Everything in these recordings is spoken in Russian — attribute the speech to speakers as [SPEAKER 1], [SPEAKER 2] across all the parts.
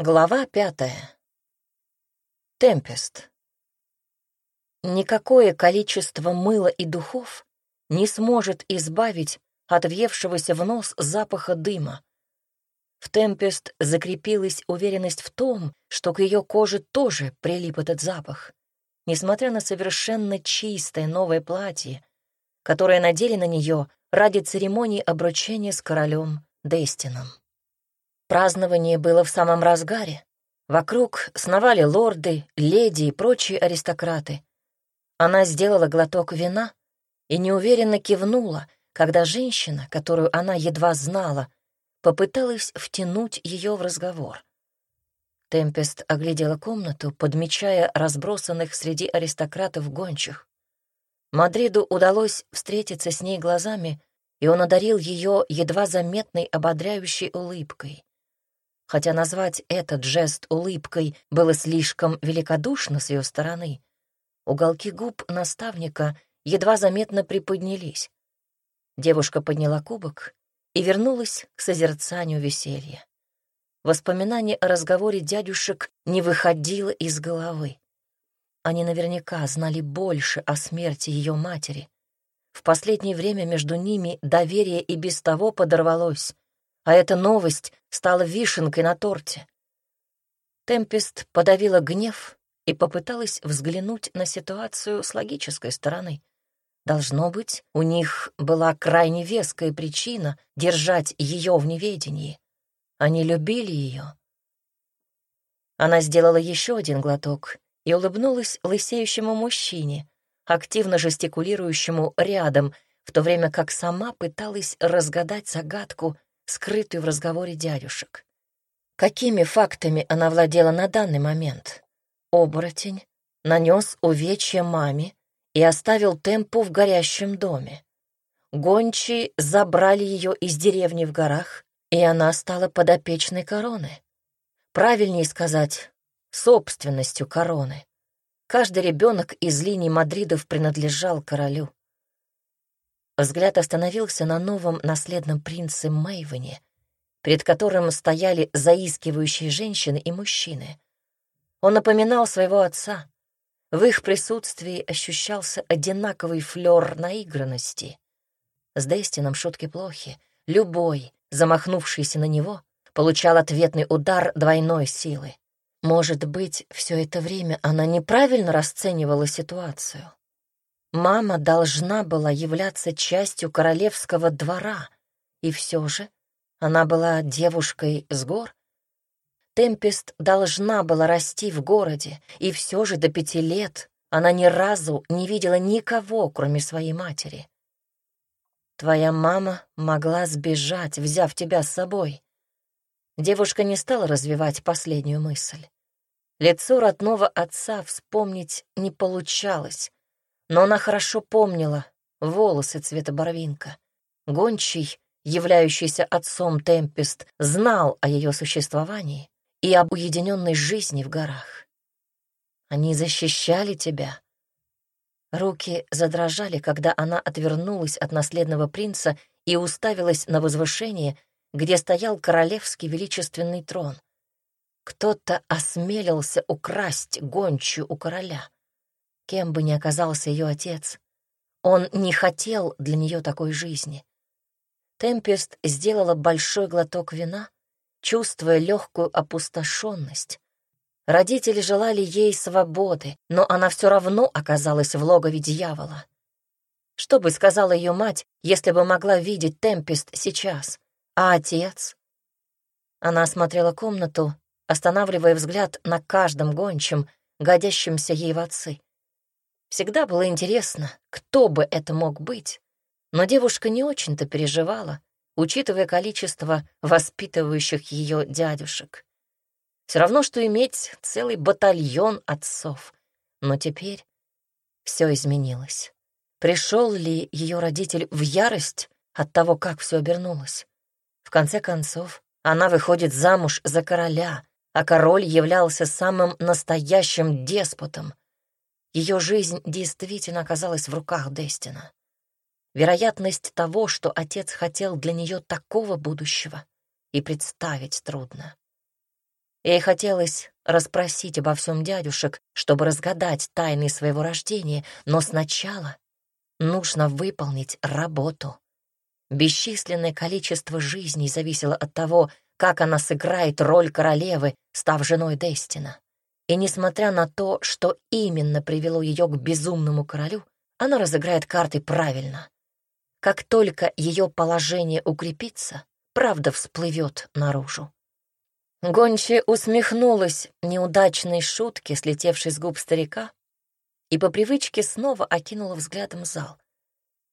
[SPEAKER 1] Глава пятая. Темпест. Никакое количество мыла и духов не сможет избавить от въевшегося в нос запаха дыма. В Темпест закрепилась уверенность в том, что к ее коже тоже прилип этот запах, несмотря на совершенно чистое новое платье, которое надели на нее ради церемонии обручения с королем Дестином. Празднование было в самом разгаре. Вокруг сновали лорды, леди и прочие аристократы. Она сделала глоток вина и неуверенно кивнула, когда женщина, которую она едва знала, попыталась втянуть ее в разговор. Темпест оглядела комнату, подмечая разбросанных среди аристократов гончих. Мадриду удалось встретиться с ней глазами, и он одарил ее едва заметной ободряющей улыбкой. Хотя назвать этот жест улыбкой было слишком великодушно с ее стороны, уголки губ наставника едва заметно приподнялись. Девушка подняла кубок и вернулась к созерцанию веселья. Воспоминание о разговоре дядюшек не выходило из головы. Они наверняка знали больше о смерти ее матери. В последнее время между ними доверие и без того подорвалось а эта новость стала вишенкой на торте. Темпест подавила гнев и попыталась взглянуть на ситуацию с логической стороны. Должно быть, у них была крайне веская причина держать ее в неведении. Они любили ее. Она сделала еще один глоток и улыбнулась лысеющему мужчине, активно жестикулирующему рядом, в то время как сама пыталась разгадать загадку скрытую в разговоре дядюшек. Какими фактами она владела на данный момент? Оборотень нанес увечье маме и оставил темпу в горящем доме. Гончие забрали ее из деревни в горах, и она стала подопечной короны. Правильнее сказать, собственностью короны. Каждый ребенок из линии Мадридов принадлежал королю. Взгляд остановился на новом наследном принце Мэйвене, перед которым стояли заискивающие женщины и мужчины. Он напоминал своего отца. В их присутствии ощущался одинаковый флёр наигранности. С Дестином шутки плохи. Любой, замахнувшийся на него, получал ответный удар двойной силы. Может быть, все это время она неправильно расценивала ситуацию. Мама должна была являться частью королевского двора, и все же она была девушкой с гор. Темпест должна была расти в городе, и все же до пяти лет она ни разу не видела никого, кроме своей матери. Твоя мама могла сбежать, взяв тебя с собой. Девушка не стала развивать последнюю мысль. Лицо родного отца вспомнить не получалось, но она хорошо помнила волосы цвета барвинка. Гончий, являющийся отцом Темпест, знал о ее существовании и об уединенной жизни в горах. Они защищали тебя. Руки задрожали, когда она отвернулась от наследного принца и уставилась на возвышение, где стоял королевский величественный трон. Кто-то осмелился украсть гончую у короля. Кем бы ни оказался ее отец, он не хотел для нее такой жизни. Темпест сделала большой глоток вина, чувствуя легкую опустошенность. Родители желали ей свободы, но она все равно оказалась в логове дьявола. Что бы сказала ее мать, если бы могла видеть Темпест сейчас? А отец? Она осмотрела комнату, останавливая взгляд на каждом гончем, годящемся ей в отцы. Всегда было интересно, кто бы это мог быть, но девушка не очень-то переживала, учитывая количество воспитывающих ее дядюшек. Все равно, что иметь целый батальон отцов. Но теперь все изменилось. Пришел ли ее родитель в ярость от того, как все обернулось? В конце концов, она выходит замуж за короля, а король являлся самым настоящим деспотом — ее жизнь действительно оказалась в руках Дестина. Вероятность того, что отец хотел для нее такого будущего, и представить трудно. Ей хотелось расспросить обо всем дядюшек, чтобы разгадать тайны своего рождения, но сначала нужно выполнить работу. Бесчисленное количество жизней зависело от того, как она сыграет роль королевы, став женой Дестина. И несмотря на то, что именно привело ее к безумному королю, она разыграет карты правильно. Как только ее положение укрепится, правда всплывет наружу. Гончая усмехнулась неудачной шутке, слетевшей с губ старика, и по привычке снова окинула взглядом зал.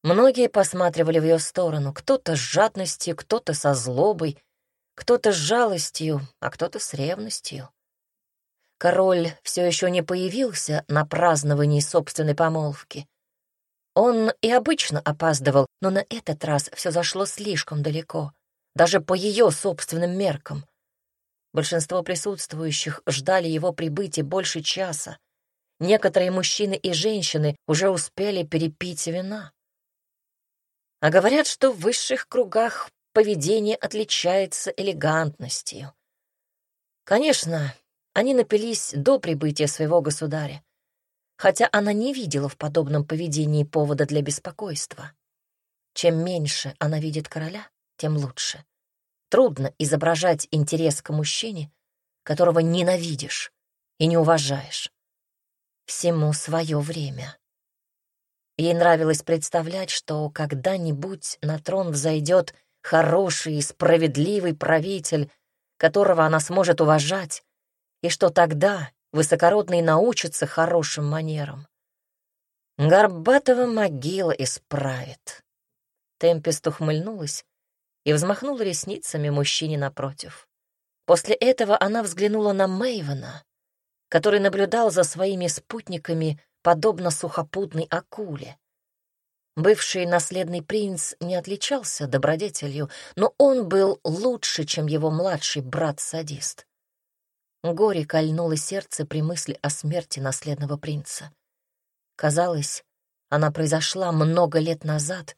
[SPEAKER 1] Многие посматривали в ее сторону, кто-то с жадностью, кто-то со злобой, кто-то с жалостью, а кто-то с ревностью. Король все еще не появился на праздновании собственной помолвки. Он и обычно опаздывал, но на этот раз все зашло слишком далеко, даже по ее собственным меркам. Большинство присутствующих ждали его прибытия больше часа. Некоторые мужчины и женщины уже успели перепить вина. А говорят, что в высших кругах поведение отличается элегантностью. Конечно, они напились до прибытия своего государя, хотя она не видела в подобном поведении повода для беспокойства. Чем меньше она видит короля, тем лучше. Трудно изображать интерес к мужчине, которого ненавидишь и не уважаешь. Всему свое время. Ей нравилось представлять, что когда-нибудь на трон взойдет хороший и справедливый правитель, которого она сможет уважать, и что тогда высокородный научится хорошим манерам. Горбатова могила исправит. Темпест ухмыльнулась и взмахнула ресницами мужчине напротив. После этого она взглянула на Мэйвена, который наблюдал за своими спутниками, подобно сухопутной акуле. Бывший наследный принц не отличался добродетелью, но он был лучше, чем его младший брат-садист. Горе кольнуло сердце при мысли о смерти наследного принца. Казалось, она произошла много лет назад,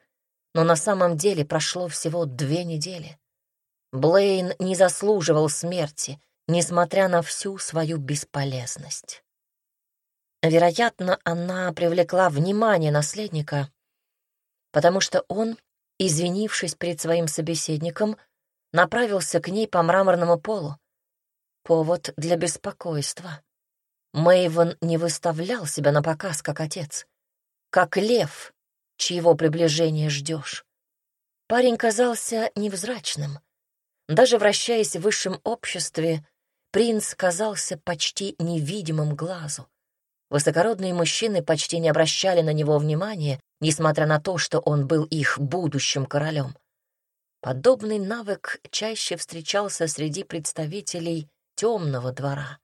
[SPEAKER 1] но на самом деле прошло всего две недели. Блейн не заслуживал смерти, несмотря на всю свою бесполезность. Вероятно, она привлекла внимание наследника, потому что он, извинившись перед своим собеседником, направился к ней по мраморному полу, повод для беспокойства. Мэйвен не выставлял себя на показ, как отец, как лев, чьего приближения ждешь. Парень казался невзрачным. Даже вращаясь в высшем обществе, принц казался почти невидимым глазу. Высокородные мужчины почти не обращали на него внимания, несмотря на то, что он был их будущим королем. Подобный навык чаще встречался среди представителей темного двора.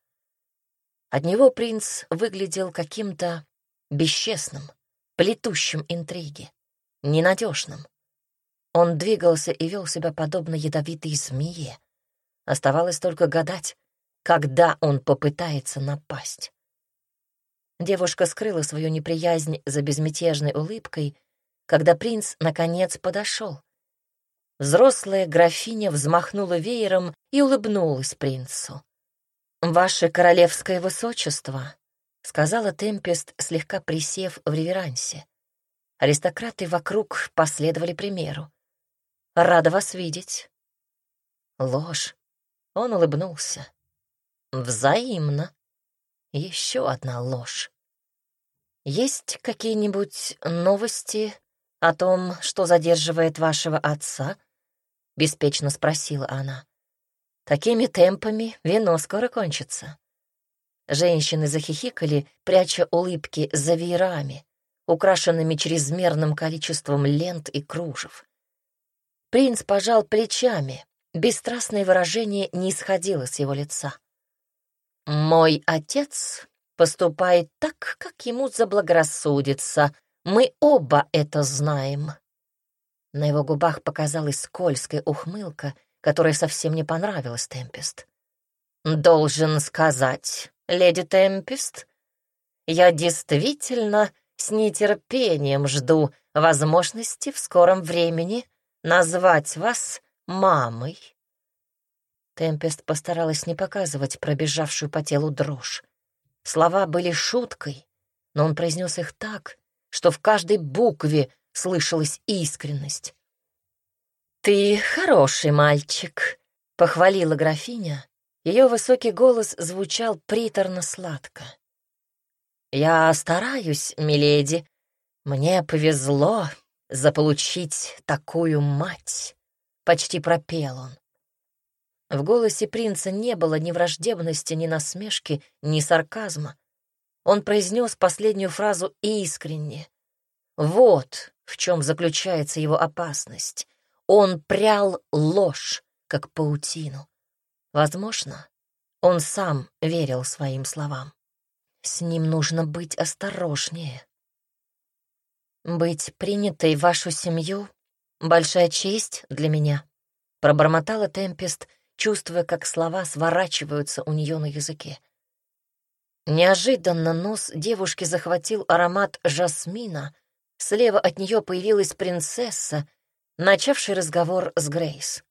[SPEAKER 1] От него принц выглядел каким-то бесчестным, плетущим интриги, ненадежным. Он двигался и вел себя подобно ядовитой змее. Оставалось только гадать, когда он попытается напасть. Девушка скрыла свою неприязнь за безмятежной улыбкой, когда принц наконец подошел. Взрослая графиня взмахнула веером и улыбнулась принцу. «Ваше королевское высочество», — сказала Темпест, слегка присев в реверансе. Аристократы вокруг последовали примеру. «Рада вас видеть». Ложь. Он улыбнулся. «Взаимно. Еще одна ложь. Есть какие-нибудь новости о том, что задерживает вашего отца?» — беспечно спросила она. «Такими темпами вино скоро кончится». Женщины захихикали, пряча улыбки за веерами, украшенными чрезмерным количеством лент и кружев. Принц пожал плечами, бесстрастное выражение не исходило с его лица. «Мой отец поступает так, как ему заблагорассудится. Мы оба это знаем». На его губах показалась скользкая ухмылка, которая совсем не понравилась Темпест. «Должен сказать, леди Темпест, я действительно с нетерпением жду возможности в скором времени назвать вас мамой». Темпест постаралась не показывать пробежавшую по телу дрожь. Слова были шуткой, но он произнес их так, что в каждой букве слышалась искренность. «Ты хороший мальчик», — похвалила графиня. Ее высокий голос звучал приторно-сладко. «Я стараюсь, миледи. Мне повезло заполучить такую мать», — почти пропел он. В голосе принца не было ни враждебности, ни насмешки, ни сарказма. Он произнес последнюю фразу искренне. Вот в чем заключается его опасность. Он прял ложь, как паутину. Возможно, он сам верил своим словам. С ним нужно быть осторожнее. «Быть принятой в вашу семью — большая честь для меня», — пробормотала Темпест, чувствуя, как слова сворачиваются у нее на языке. Неожиданно нос девушки захватил аромат жасмина. Слева от нее появилась принцесса, начавший разговор с Грейс.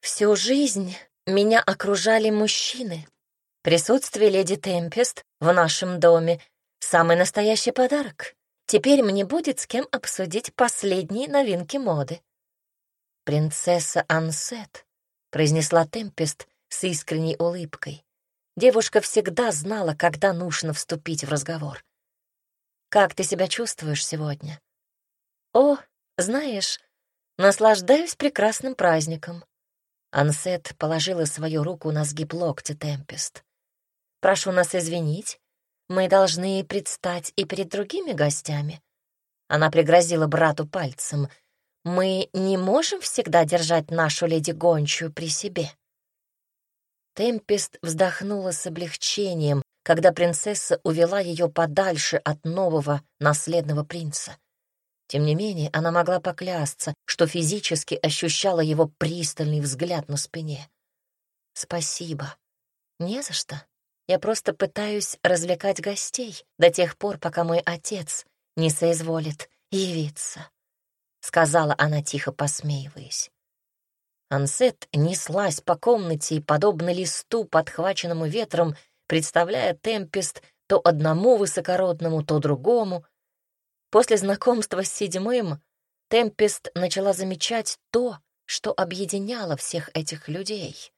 [SPEAKER 1] «Всю жизнь меня окружали мужчины. Присутствие леди Темпест в нашем доме — самый настоящий подарок. Теперь мне будет с кем обсудить последние новинки моды». «Принцесса Ансет», — произнесла Темпест с искренней улыбкой. Девушка всегда знала, когда нужно вступить в разговор. «Как ты себя чувствуешь сегодня?» «О, знаешь, наслаждаюсь прекрасным праздником». Ансет положила свою руку на сгиб локтя Темпест. «Прошу нас извинить, мы должны предстать и перед другими гостями». Она пригрозила брату пальцем. «Мы не можем всегда держать нашу леди Гончую при себе». Темпест вздохнула с облегчением, когда принцесса увела ее подальше от нового наследного принца. Тем не менее, она могла поклясться, что физически ощущала его пристальный взгляд на спине. «Спасибо. Не за что. Я просто пытаюсь развлекать гостей до тех пор, пока мой отец не соизволит явиться», — сказала она, тихо посмеиваясь. Ансет неслась по комнате, подобно листу, подхваченному ветром, представляя Темпест то одному высокородному, то другому. После знакомства с седьмым Темпест начала замечать то, что объединяло всех этих людей.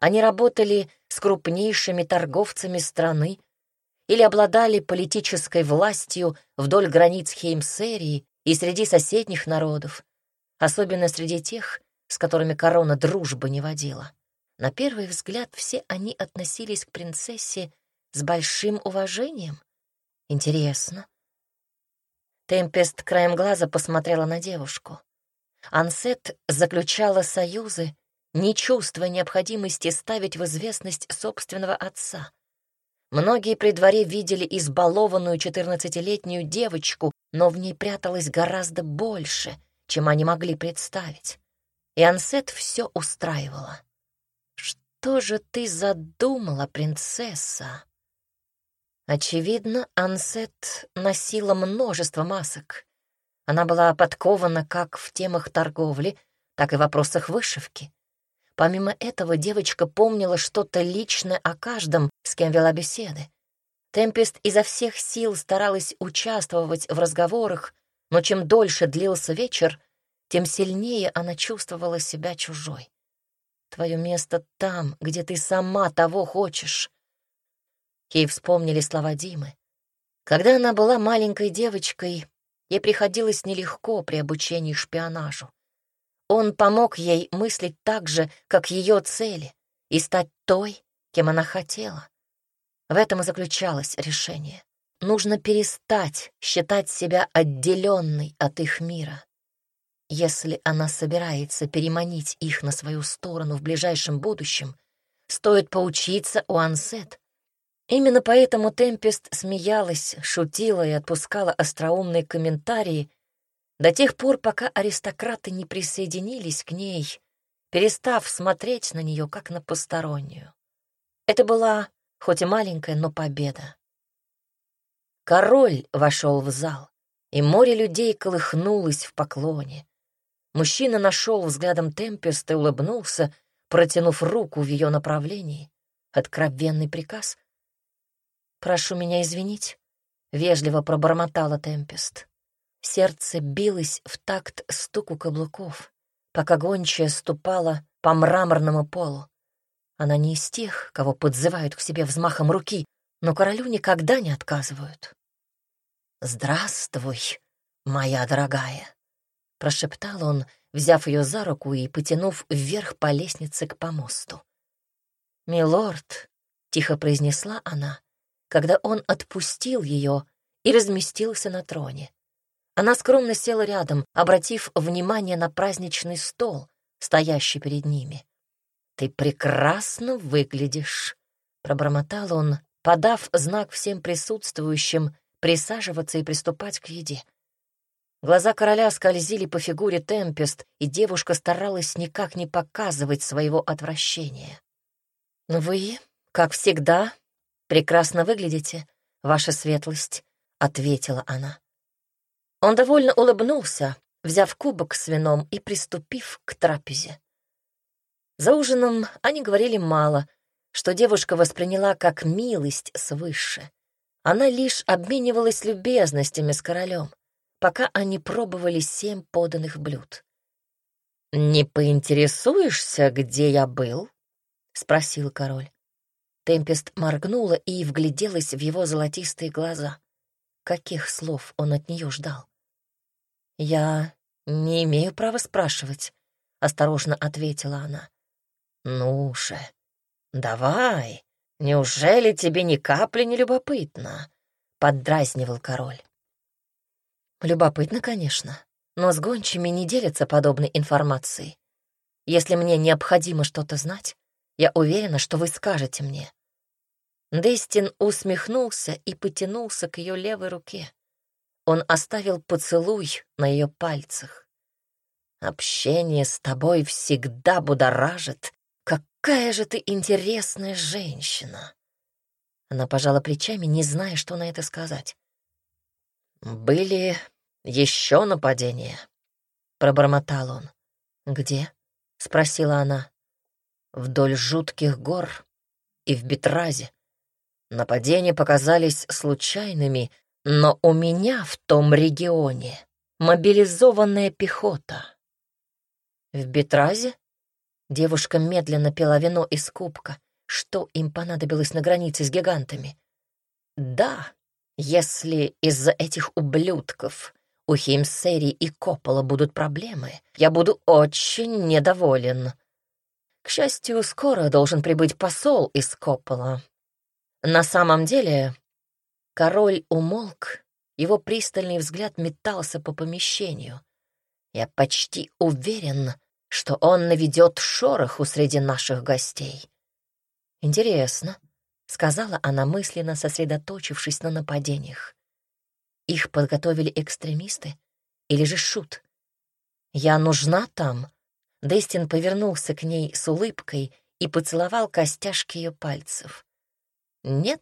[SPEAKER 1] Они работали с крупнейшими торговцами страны или обладали политической властью вдоль границ Хеймсерии и среди соседних народов, особенно среди тех, с которыми корона дружбы не водила. На первый взгляд все они относились к принцессе с большим уважением. Интересно. Темпест краем глаза посмотрела на девушку. Ансет заключала союзы, не чувствуя необходимости ставить в известность собственного отца. Многие при дворе видели избалованную четырнадцатилетнюю девочку, но в ней пряталось гораздо больше, чем они могли представить и Ансет все устраивала. «Что же ты задумала, принцесса?» Очевидно, Ансет носила множество масок. Она была подкована как в темах торговли, так и в вопросах вышивки. Помимо этого, девочка помнила что-то личное о каждом, с кем вела беседы. Темпест изо всех сил старалась участвовать в разговорах, но чем дольше длился вечер, тем сильнее она чувствовала себя чужой. Твое место там, где ты сама того хочешь. Ей вспомнили слова Димы. Когда она была маленькой девочкой, ей приходилось нелегко при обучении шпионажу. Он помог ей мыслить так же, как ее цели, и стать той, кем она хотела. В этом и заключалось решение. Нужно перестать считать себя отделенной от их мира. Если она собирается переманить их на свою сторону в ближайшем будущем, стоит поучиться у Ансет. Именно поэтому Темпест смеялась, шутила и отпускала остроумные комментарии до тех пор, пока аристократы не присоединились к ней, перестав смотреть на нее как на постороннюю. Это была, хоть и маленькая, но победа. Король вошел в зал, и море людей колыхнулось в поклоне. Мужчина нашел взглядом Темпест и улыбнулся, протянув руку в ее направлении. Откровенный приказ. «Прошу меня извинить», — вежливо пробормотала Темпест. Сердце билось в такт стуку каблуков, пока гончая ступала по мраморному полу. Она не из тех, кого подзывают к себе взмахом руки, но королю никогда не отказывают. «Здравствуй, моя дорогая», — прошептал он, взяв ее за руку и потянув вверх по лестнице к помосту. «Милорд», — тихо произнесла она, когда он отпустил ее и разместился на троне. Она скромно села рядом, обратив внимание на праздничный стол, стоящий перед ними. «Ты прекрасно выглядишь», — пробормотал он, подав знак всем присутствующим присаживаться и приступать к еде. Глаза короля скользили по фигуре Темпест, и девушка старалась никак не показывать своего отвращения. «Вы, как всегда, прекрасно выглядите, ваша светлость», — ответила она. Он довольно улыбнулся, взяв кубок с вином и приступив к трапезе. За ужином они говорили мало, что девушка восприняла как милость свыше. Она лишь обменивалась любезностями с королем, пока они пробовали семь поданных блюд. «Не поинтересуешься, где я был?» — спросил король. Темпест моргнула и вгляделась в его золотистые глаза. Каких слов он от нее ждал? «Я не имею права спрашивать», — осторожно ответила она. «Ну же, давай, неужели тебе ни капли не любопытно?» — поддразнивал король. «Любопытно, конечно, но с гончими не делятся подобной информацией. Если мне необходимо что-то знать, я уверена, что вы скажете мне». Дестин усмехнулся и потянулся к ее левой руке. Он оставил поцелуй на ее пальцах. «Общение с тобой всегда будоражит «Какая же ты интересная женщина!» Она пожала плечами, не зная, что на это сказать. «Были еще нападения?» — пробормотал он. «Где?» — спросила она. «Вдоль жутких гор и в Бетразе. Нападения показались случайными, но у меня в том регионе мобилизованная пехота». «В Бетразе?» Девушка медленно пила вино из кубка. Что им понадобилось на границе с гигантами? Да, если из-за этих ублюдков у Химсери и Коппола будут проблемы, я буду очень недоволен. К счастью, скоро должен прибыть посол из Коппола. На самом деле, король умолк, его пристальный взгляд метался по помещению. Я почти уверен, что он наведет шороху среди наших гостей. Интересно, — сказала она мысленно, сосредоточившись на нападениях. Их подготовили экстремисты или же шут? Я нужна там? Дестин повернулся к ней с улыбкой и поцеловал костяшки ее пальцев. «Нет,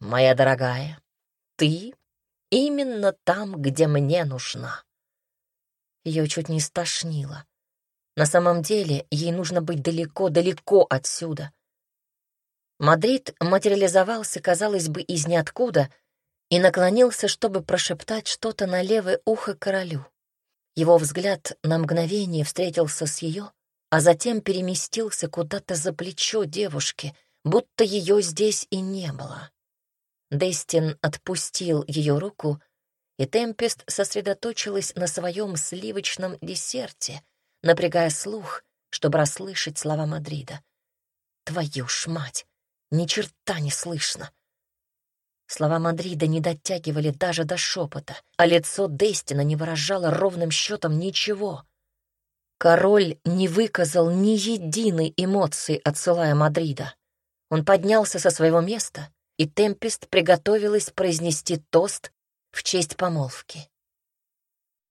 [SPEAKER 1] моя дорогая, ты именно там, где мне нужна». Ее чуть не стошнило. На самом деле ей нужно быть далеко-далеко отсюда. Мадрид материализовался, казалось бы, из ниоткуда и наклонился, чтобы прошептать что-то на левое ухо королю. Его взгляд на мгновение встретился с ее, а затем переместился куда-то за плечо девушки, будто ее здесь и не было. Дестин отпустил ее руку, и Темпест сосредоточилась на своем сливочном десерте — напрягая слух, чтобы расслышать слова Мадрида. «Твою ж мать! Ни черта не слышно!» Слова Мадрида не дотягивали даже до шепота, а лицо Дестина не выражало ровным счетом ничего. Король не выказал ни единой эмоции, отсылая Мадрида. Он поднялся со своего места, и Темпест приготовилась произнести тост в честь помолвки.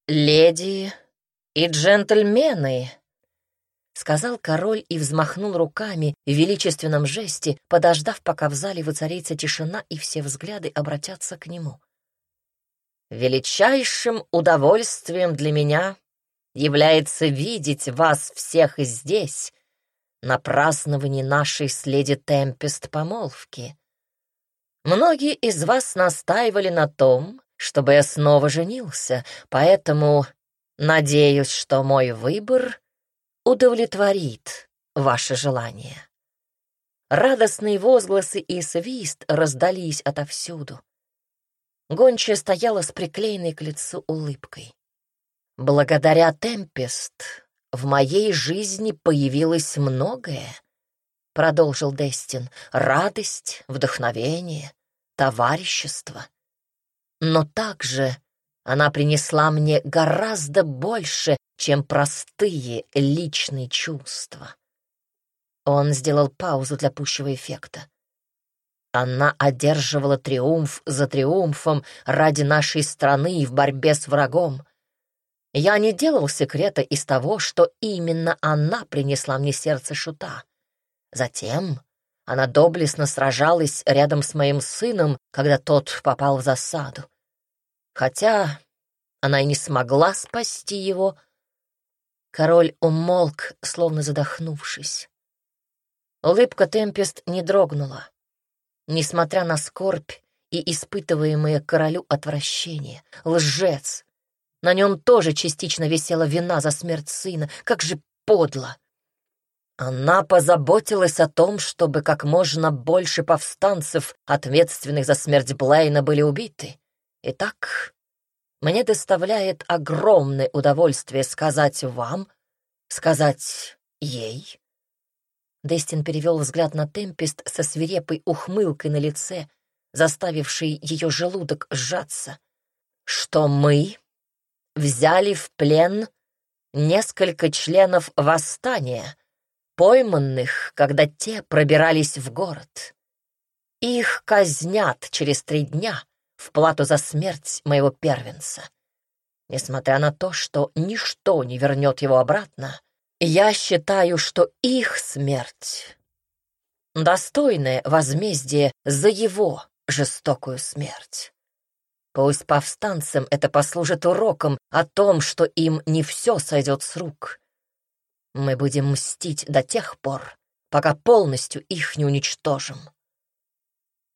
[SPEAKER 1] «Леди и джентльмены!» — сказал король и взмахнул руками в величественном жесте, подождав, пока в зале воцарится тишина и все взгляды обратятся к нему. «Величайшим удовольствием для меня является видеть вас всех здесь, на праздновании нашей с леди Темпест помолвки. Многие из вас настаивали на том, чтобы я снова женился, поэтому надеюсь, что мой выбор удовлетворит ваше желание. Радостные возгласы и свист раздались отовсюду. Гончая стояла с приклеенной к лицу улыбкой. «Благодаря Темпест в моей жизни появилось многое», — продолжил Дестин. «Радость, вдохновение, товарищество. Но также она принесла мне гораздо больше, чем простые личные чувства». Он сделал паузу для пущего эффекта. Она одерживала триумф за триумфом ради нашей страны и в борьбе с врагом. Я не делал секрета из того, что именно она принесла мне сердце шута. Затем она доблестно сражалась рядом с моим сыном, когда тот попал в засаду. Хотя она и не смогла спасти его. Король умолк, словно задохнувшись. Улыбка Темпест не дрогнула несмотря на скорбь и испытываемое королю отвращение. Лжец! На нем тоже частично висела вина за смерть сына. Как же подло! Она позаботилась о том, чтобы как можно больше повстанцев, ответственных за смерть Блейна, были убиты. Итак, мне доставляет огромное удовольствие сказать вам, сказать ей, Дестин перевел взгляд на Темпест со свирепой ухмылкой на лице, заставившей ее желудок сжаться. «Что мы взяли в плен несколько членов восстания, пойманных, когда те пробирались в город. Их казнят через три дня в плату за смерть моего первенца. Несмотря на то, что ничто не вернет его обратно, я считаю, что их смерть — достойное возмездие за его жестокую смерть. Пусть повстанцам это послужит уроком о том, что им не все сойдет с рук. Мы будем мстить до тех пор, пока полностью их не уничтожим.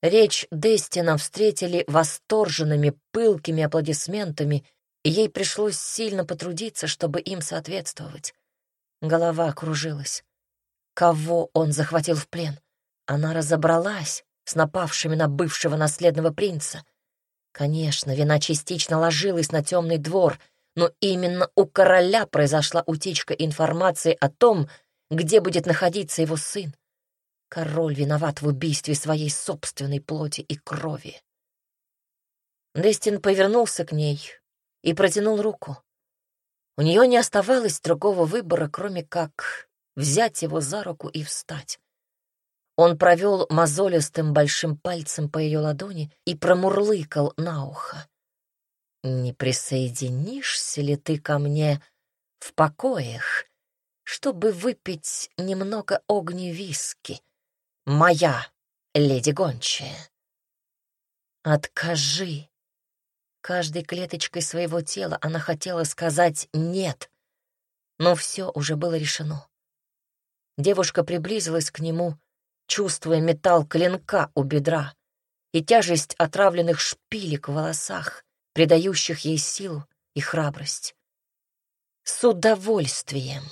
[SPEAKER 1] Речь Дестина встретили восторженными, пылкими аплодисментами, и ей пришлось сильно потрудиться, чтобы им соответствовать. Голова кружилась. Кого он захватил в плен? Она разобралась с напавшими на бывшего наследного принца. Конечно, вина частично ложилась на темный двор, но именно у короля произошла утечка информации о том, где будет находиться его сын. Король виноват в убийстве своей собственной плоти и крови. Дестин повернулся к ней и протянул руку. У нее не оставалось другого выбора, кроме как взять его за руку и встать. Он провел мозолистым большим пальцем по ее ладони и промурлыкал на ухо. «Не присоединишься ли ты ко мне в покоях, чтобы выпить немного огни виски? Моя леди гончая!» «Откажи!» Каждой клеточкой своего тела она хотела сказать «нет», но все уже было решено. Девушка приблизилась к нему, чувствуя металл клинка у бедра и тяжесть отравленных шпилек в волосах, придающих ей силу и храбрость. «С удовольствием!»